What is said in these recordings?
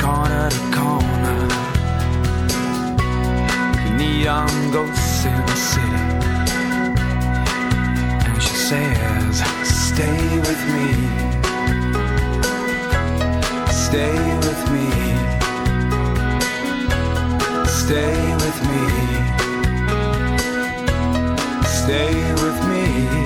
corner to corner. Neon um, ghosts in the city, and she says, "Stay with me." Stay with me. Stay with me. Stay with me.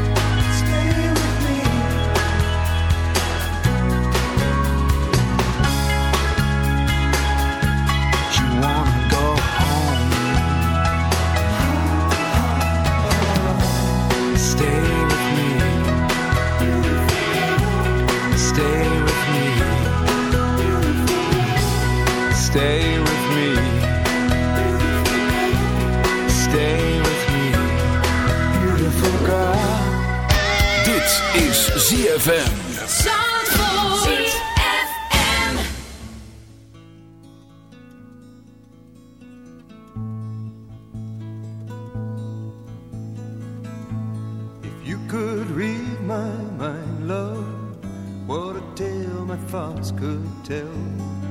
Stay with me. Stay with me. Beautiful girl. Dit is ZFM. ZFM. If you could read my mind, love, what a tale my thoughts could tell.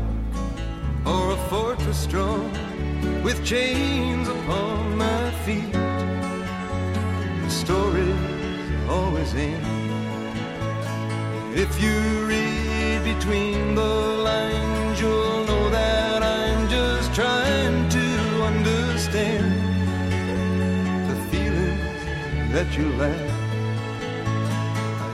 or a fortress strong with chains upon my feet. The stories always end. If you read between the lines, you'll know that I'm just trying to understand the feelings that you lack.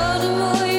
All the more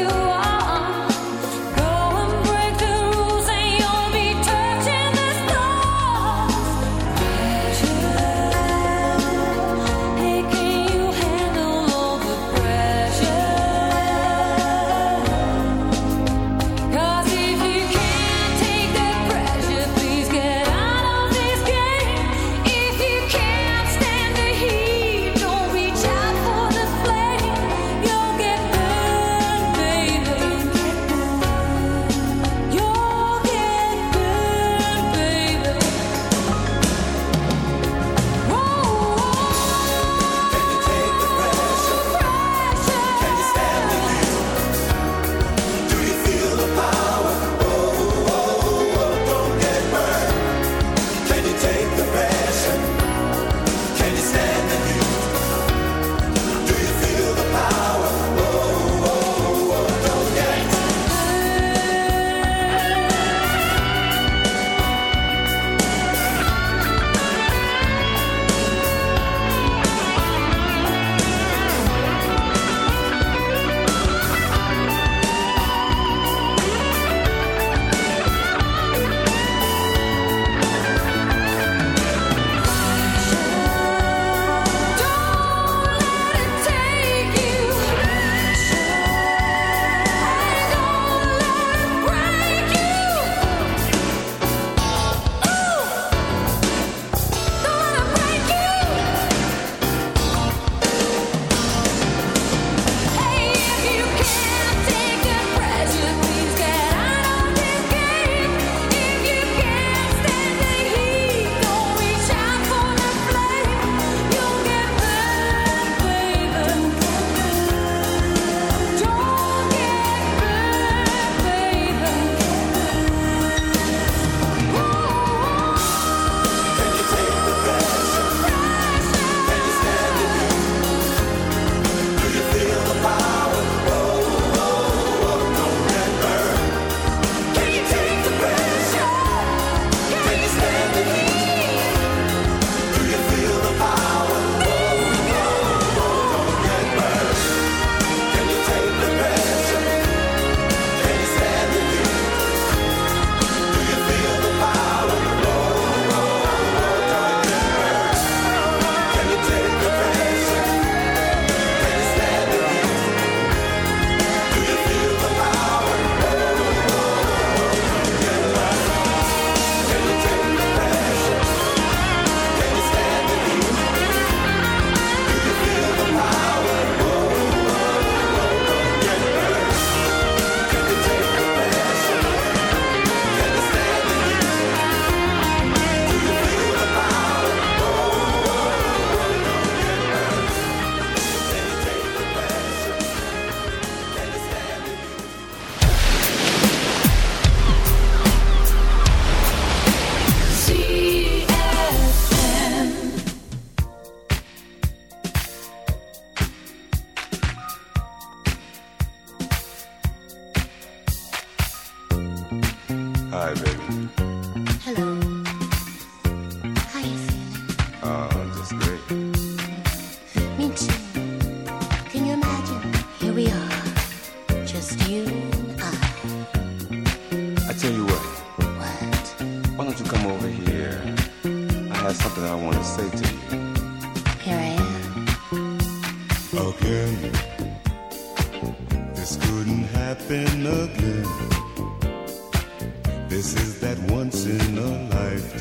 just you and I. I tell you what. What? Why don't you come over here? I have something I want to say to you. Here I am. Again. This couldn't happen again. This is that once in a lifetime.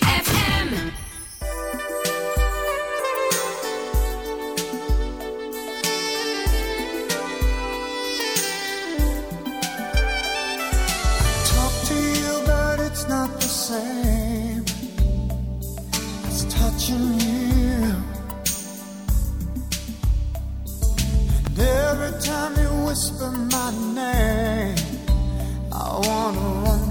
whisper my name. I wanna run.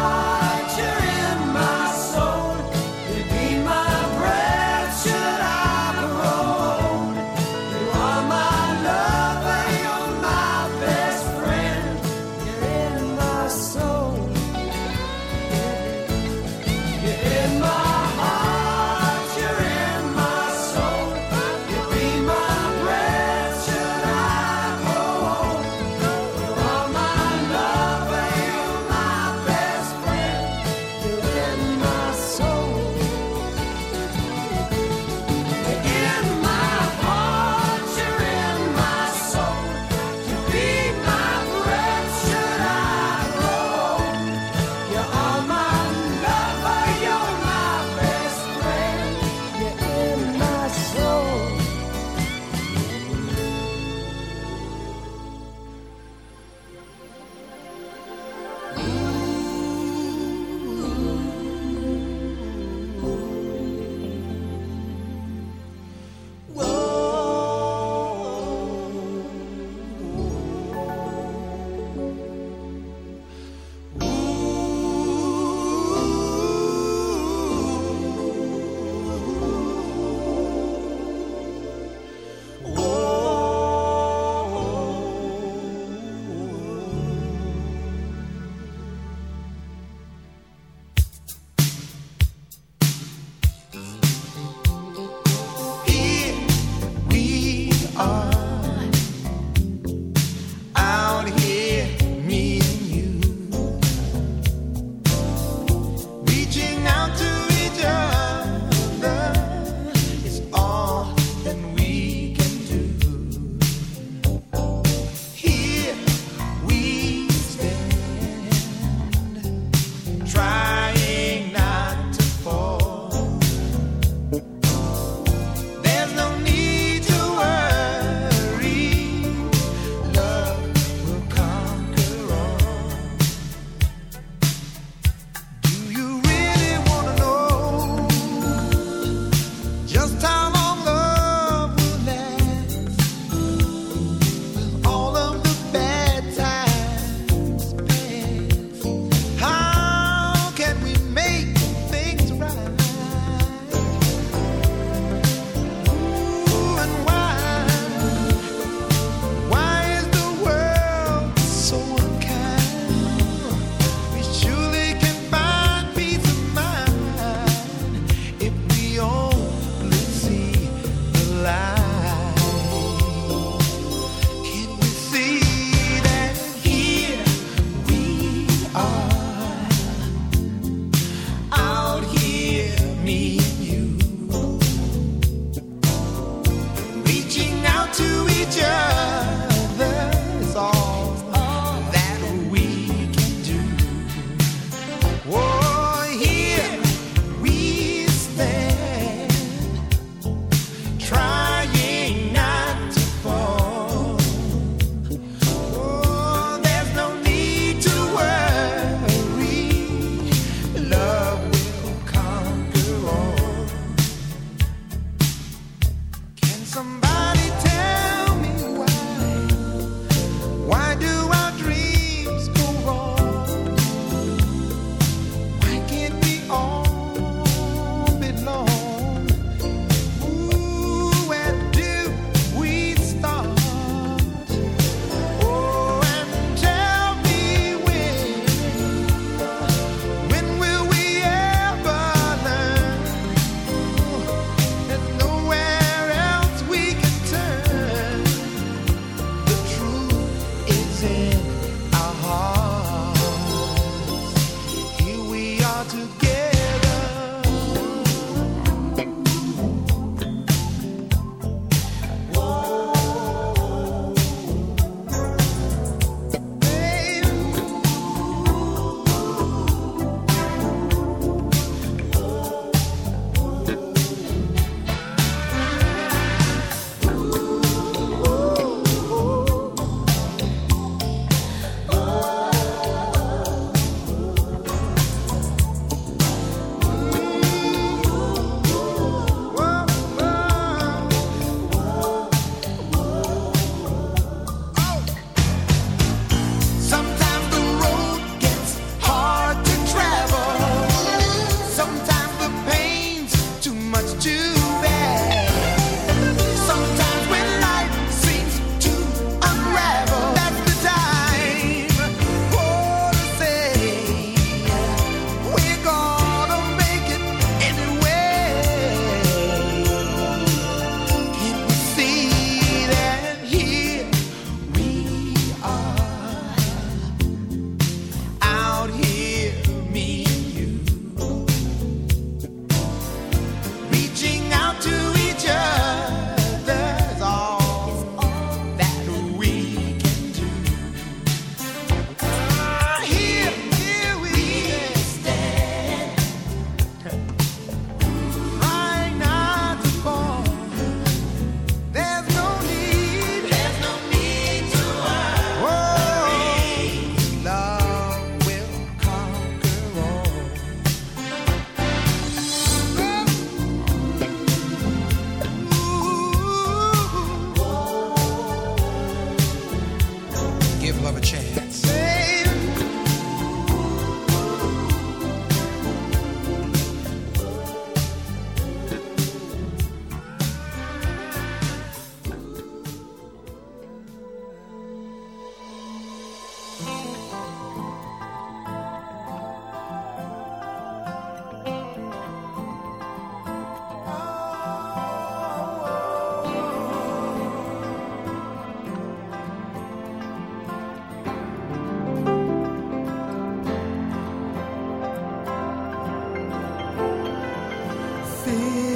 Fearless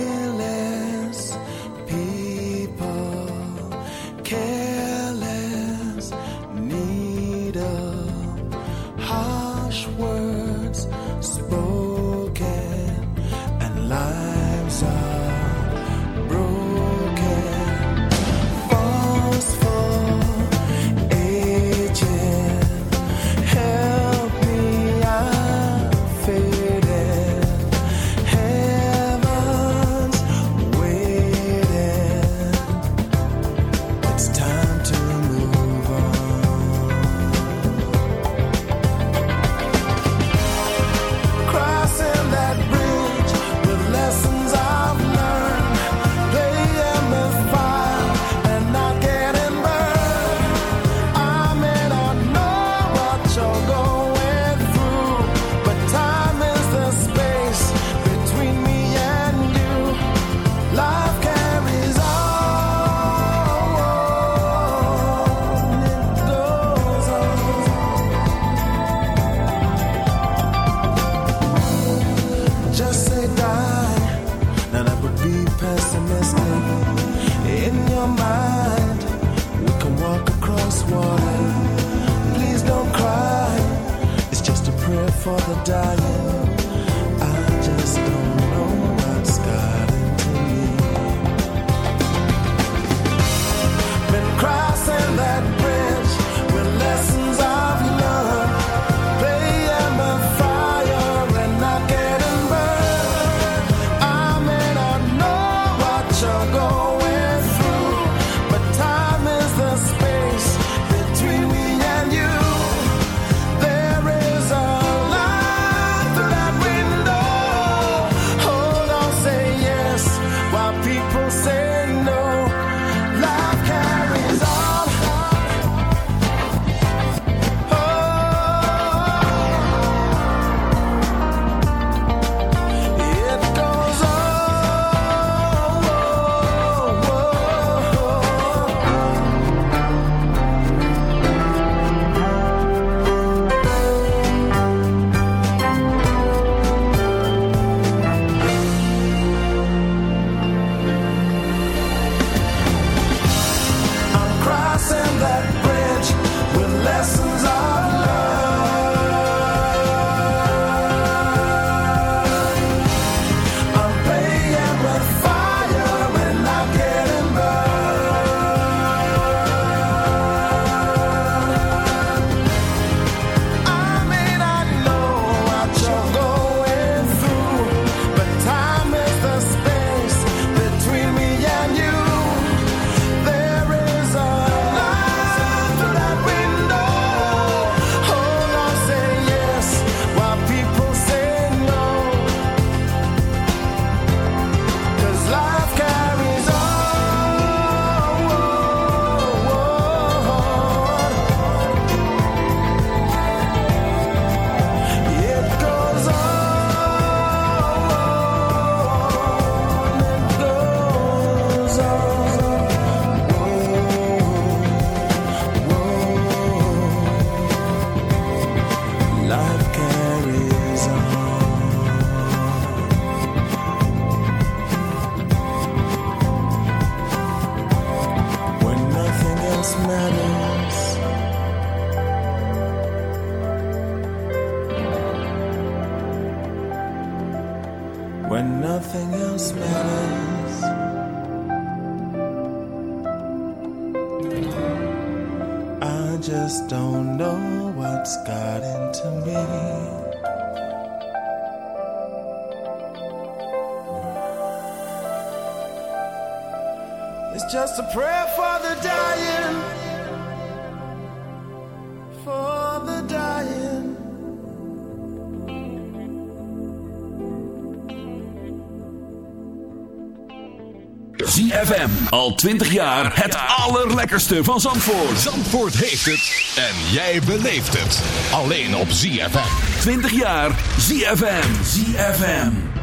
Just a prayer for the dying. For the dying. ZFM, al 20 jaar het allerlekkerste van Zandvoort. Zandvoort heeft het en jij beleeft het. Alleen op ZFM. 20 jaar ZFM. ZFM.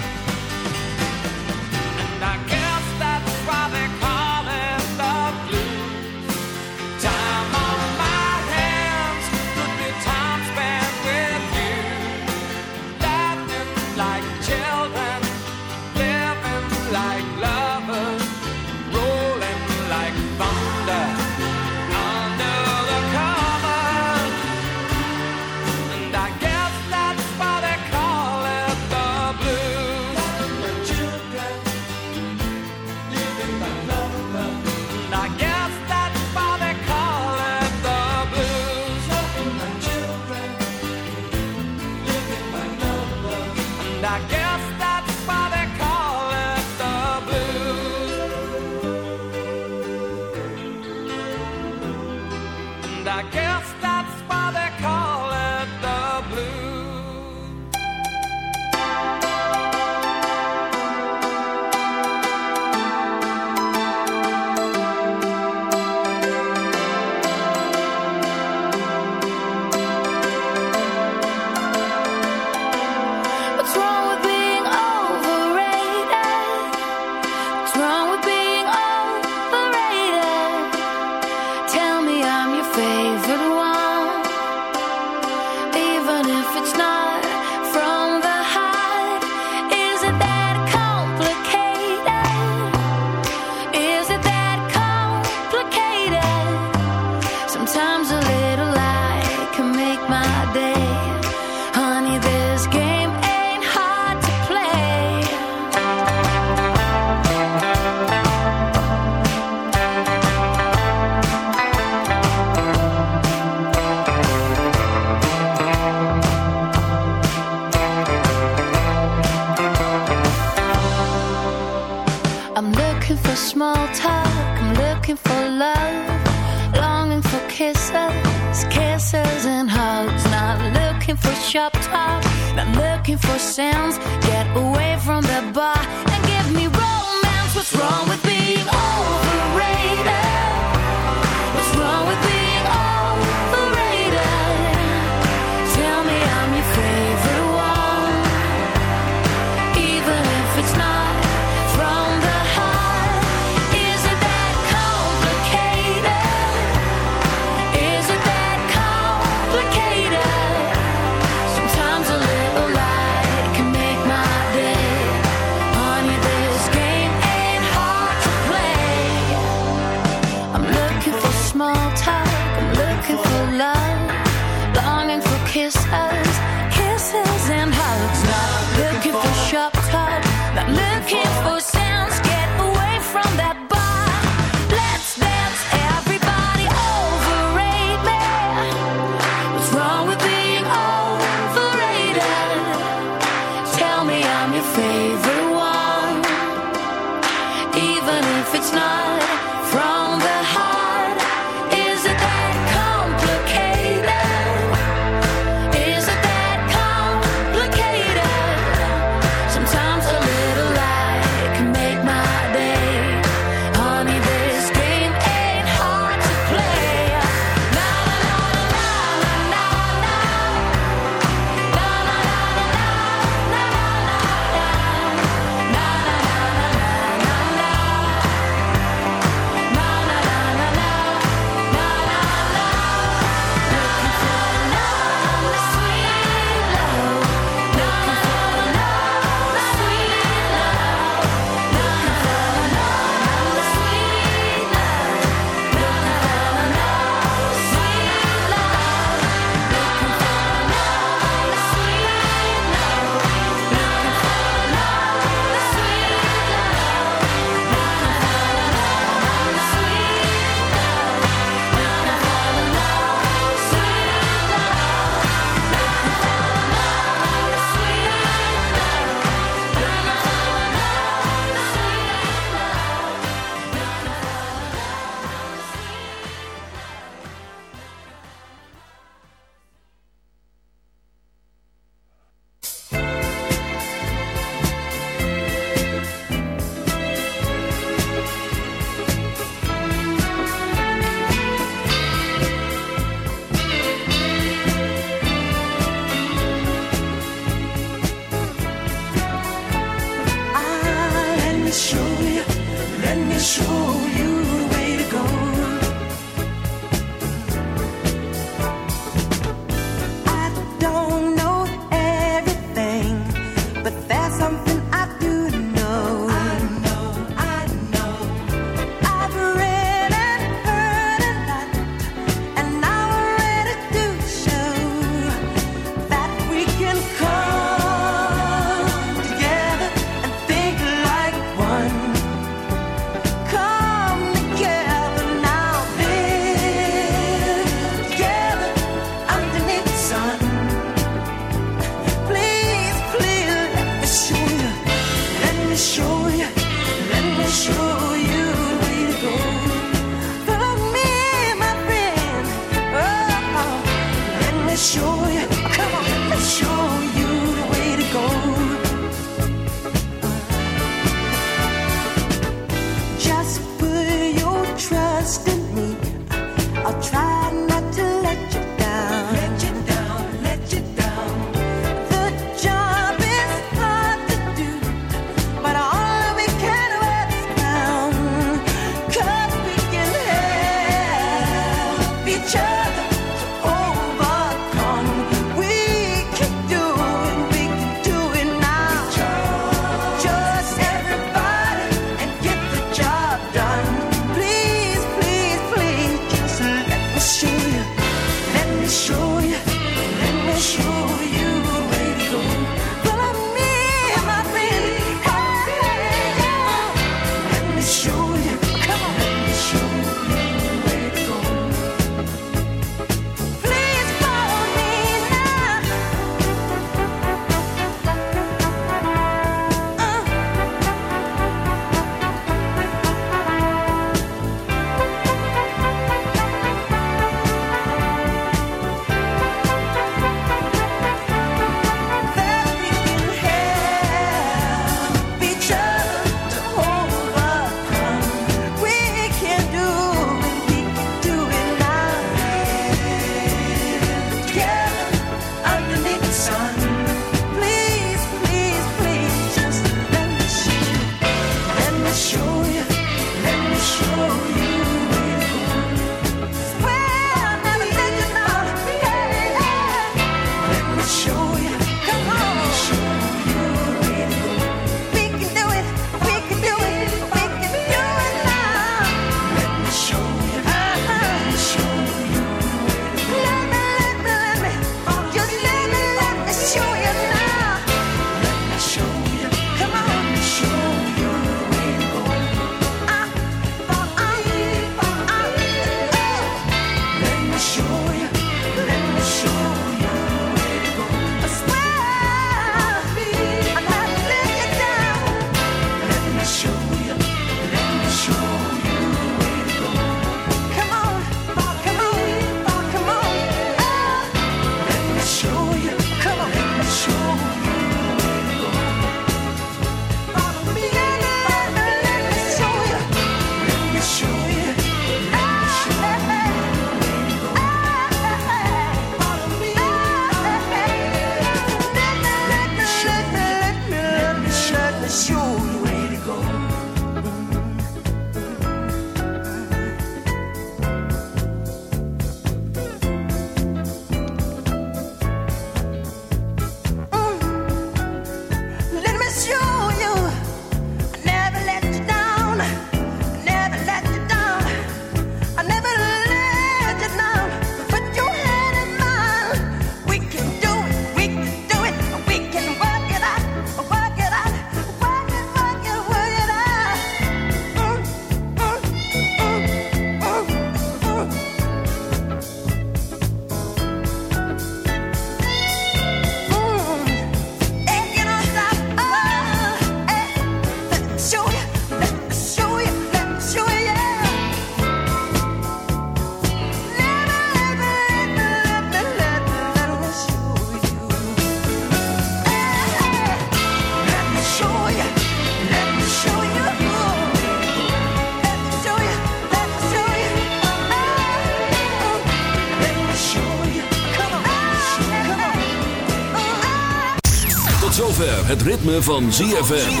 Ritme van ZFM.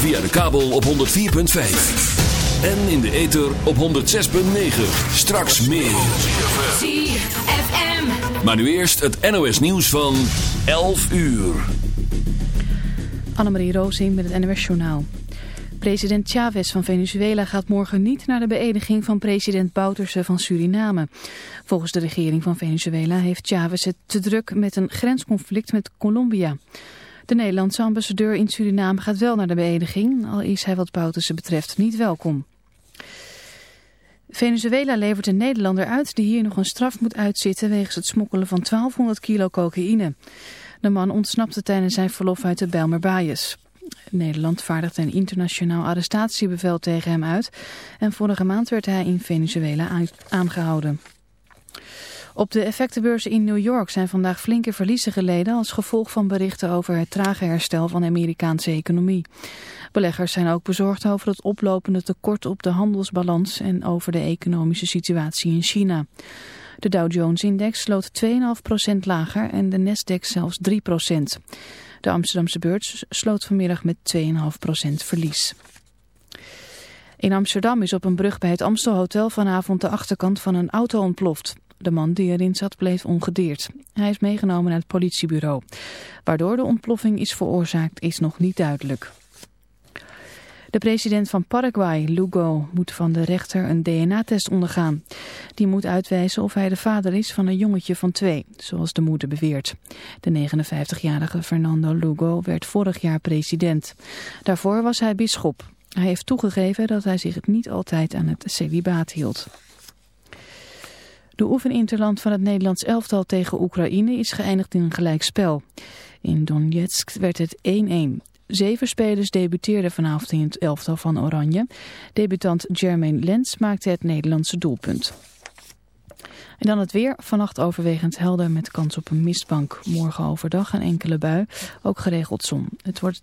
Via de kabel op 104.5. En in de ether op 106.9. Straks meer. ZFM. Maar nu eerst het NOS nieuws van 11 uur. Annemarie Rozing met het NOS Journaal. President Chavez van Venezuela gaat morgen niet naar de beëdiging van president Bouterse van Suriname. Volgens de regering van Venezuela heeft Chavez het te druk met een grensconflict met Colombia. De Nederlandse ambassadeur in Suriname gaat wel naar de beëdiging, al is hij wat Bouterse betreft niet welkom. Venezuela levert een Nederlander uit die hier nog een straf moet uitzitten wegens het smokkelen van 1200 kilo cocaïne. De man ontsnapte tijdens zijn verlof uit de Bijlmer Baaiers. Nederland vaardigde een internationaal arrestatiebevel tegen hem uit en vorige maand werd hij in Venezuela aan- aangehouden. Op de effectenbeurzen in New York zijn vandaag flinke verliezen geleden als gevolg van berichten over het trage herstel van de Amerikaanse economie. Beleggers zijn ook bezorgd over het oplopende tekort op de handelsbalans en over de economische situatie in China. De Dow Jones-index sloot 2,5% lager en de Nasdaq zelfs 3%. De Amsterdamse beurs sloot vanmiddag met 2,5% verlies. In Amsterdam is op een brug bij het Amstelhotel vanavond de achterkant van een auto ontploft. De man die erin zat bleef ongedeerd. Hij is meegenomen naar het politiebureau. Waardoor de ontploffing is veroorzaakt is nog niet duidelijk. De president van Paraguay, Lugo, moet van de rechter een DNA-test ondergaan. Die moet uitwijzen of hij de vader is van een jongetje van twee, zoals de moeder beweert. De 59-jarige Fernando Lugo werd vorig jaar president. Daarvoor was hij bisschop. Hij heeft toegegeven dat hij zich niet altijd aan het celibaat hield. De oefeninterland van het Nederlands elftal tegen Oekraïne is geëindigd in een gelijkspel. In Donetsk werd het 1-1. Zeven spelers debuteerden vanavond in het elftal van Oranje. Debutant Jermaine Lens maakte het Nederlandse doelpunt. En dan het weer. Vannacht overwegend helder met kans op een mistbank. Morgen overdag een enkele bui. Ook geregeld zon. Het wordt